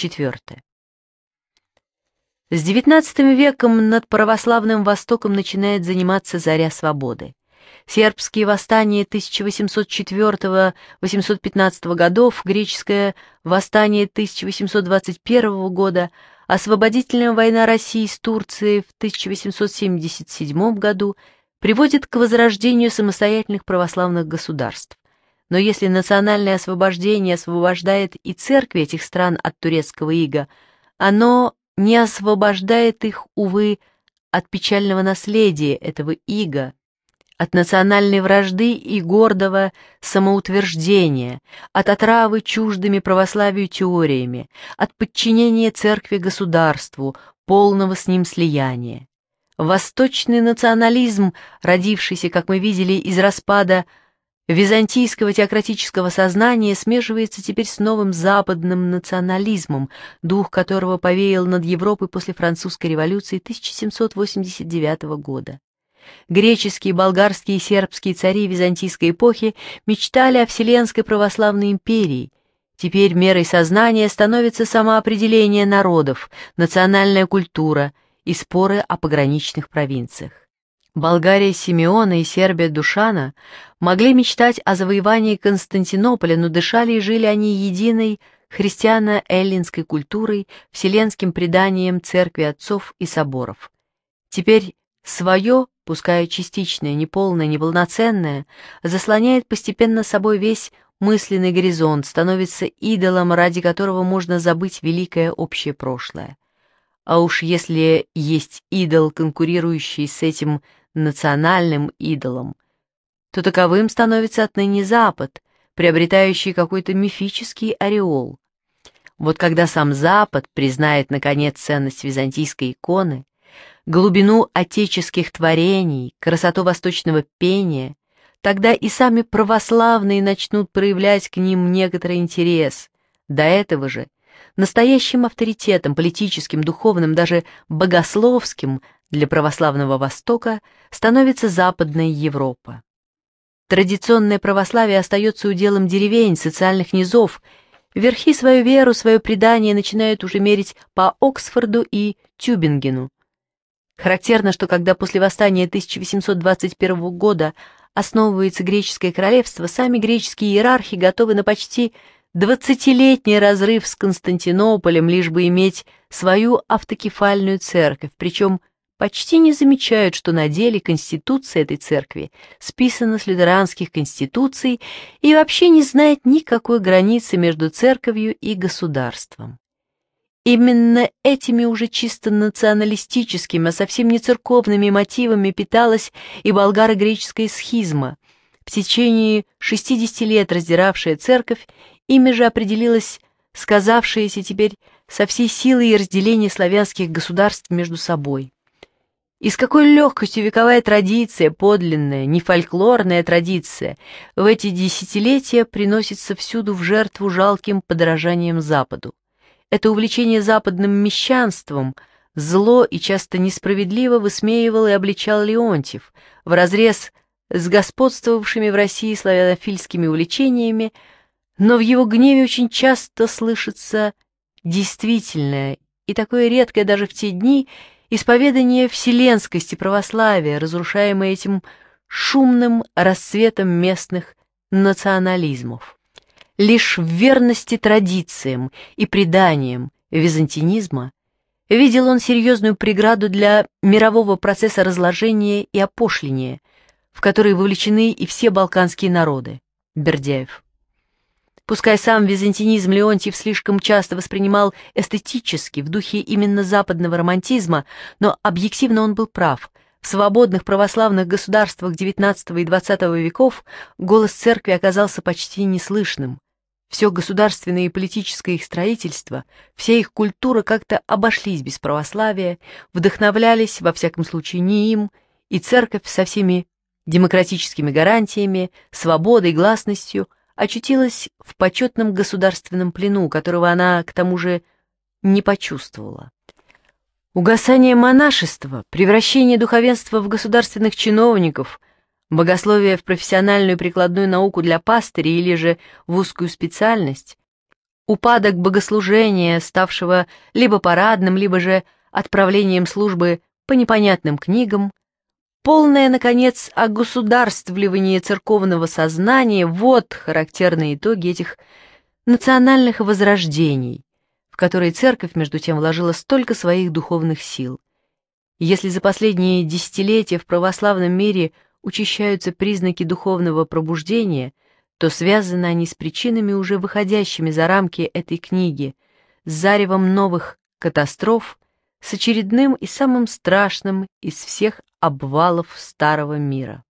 Четвертое. С XIX веком над православным Востоком начинает заниматься заря свободы. Сербские восстания 1804-1815 годов, греческое восстание 1821 года, освободительная война России с Турцией в 1877 году приводит к возрождению самостоятельных православных государств. Но если национальное освобождение освобождает и церкви этих стран от турецкого ига, оно не освобождает их, увы, от печального наследия этого ига, от национальной вражды и гордого самоутверждения, от отравы чуждыми православию теориями, от подчинения церкви государству, полного с ним слияния. Восточный национализм, родившийся, как мы видели, из распада византийского теократического сознания смешивается теперь с новым западным национализмом, дух которого повеял над Европой после французской революции 1789 года. Греческие, болгарские и сербские цари византийской эпохи мечтали о Вселенской православной империи. Теперь мерой сознания становится самоопределение народов, национальная культура и споры о пограничных провинциях. Болгария Симеона и Сербия Душана могли мечтать о завоевании Константинополя, но дышали и жили они единой христиано-эллинской культурой, вселенским преданием церкви отцов и соборов. Теперь свое, пускай частичное, неполное, неполноценное, заслоняет постепенно собой весь мысленный горизонт, становится идолом, ради которого можно забыть великое общее прошлое. А уж если есть идол, конкурирующий с этим национальным идолом, то таковым становится отныне Запад, приобретающий какой-то мифический ореол. Вот когда сам Запад признает, наконец, ценность византийской иконы, глубину отеческих творений, красоту восточного пения, тогда и сами православные начнут проявлять к ним некоторый интерес. До этого же настоящим авторитетом, политическим, духовным, даже богословским, для православного Востока становится Западная Европа. Традиционное православие остается уделом деревень, социальных низов. Верхи свою веру, свое предание начинают уже мерить по Оксфорду и Тюбингену. Характерно, что когда после восстания 1821 года основывается греческое королевство, сами греческие иерархи готовы на почти 20-летний разрыв с Константинополем, лишь бы иметь свою автокефальную церковь, причем почти не замечают, что на деле конституция этой церкви списана с лютеранских конституций и вообще не знает никакой границы между церковью и государством. Именно этими уже чисто националистическими, а совсем не церковными мотивами питалась и болгаро-греческая схизма, в течение 60 лет раздиравшая церковь, ими же определилась сказавшаяся теперь со всей силой и разделение славянских государств между собой. И с какой легкостью вековая традиция, подлинная, не фольклорная традиция, в эти десятилетия приносится всюду в жертву жалким подражанием Западу. Это увлечение западным мещанством зло и часто несправедливо высмеивал и обличал Леонтьев, в разрез с господствовавшими в России славянофильскими увлечениями, но в его гневе очень часто слышится действительное и такое редкое даже в те дни – Исповедание вселенскости православия, разрушаемое этим шумным расцветом местных национализмов. Лишь в верности традициям и преданиям византинизма видел он серьезную преграду для мирового процесса разложения и опошления, в который вовлечены и все балканские народы. Бердяев. Пускай сам византинизм Леонтьев слишком часто воспринимал эстетически, в духе именно западного романтизма, но объективно он был прав. В свободных православных государствах XIX и XX веков голос церкви оказался почти неслышным. Все государственное и политическое их строительство, вся их культура как-то обошлись без православия, вдохновлялись, во всяком случае, не им, и церковь со всеми демократическими гарантиями, свободой, гласностью – очутилась в почетном государственном плену, которого она, к тому же, не почувствовала. Угасание монашества, превращение духовенства в государственных чиновников, богословие в профессиональную прикладную науку для пастырей или же в узкую специальность, упадок богослужения, ставшего либо парадным, либо же отправлением службы по непонятным книгам, Полное, наконец, огосударствливание церковного сознания – вот характерные итоги этих национальных возрождений, в которые церковь, между тем, вложила столько своих духовных сил. Если за последние десятилетия в православном мире учащаются признаки духовного пробуждения, то связаны они с причинами, уже выходящими за рамки этой книги, с заревом новых катастроф, с очередным и самым страшным из всех обвалов старого мира.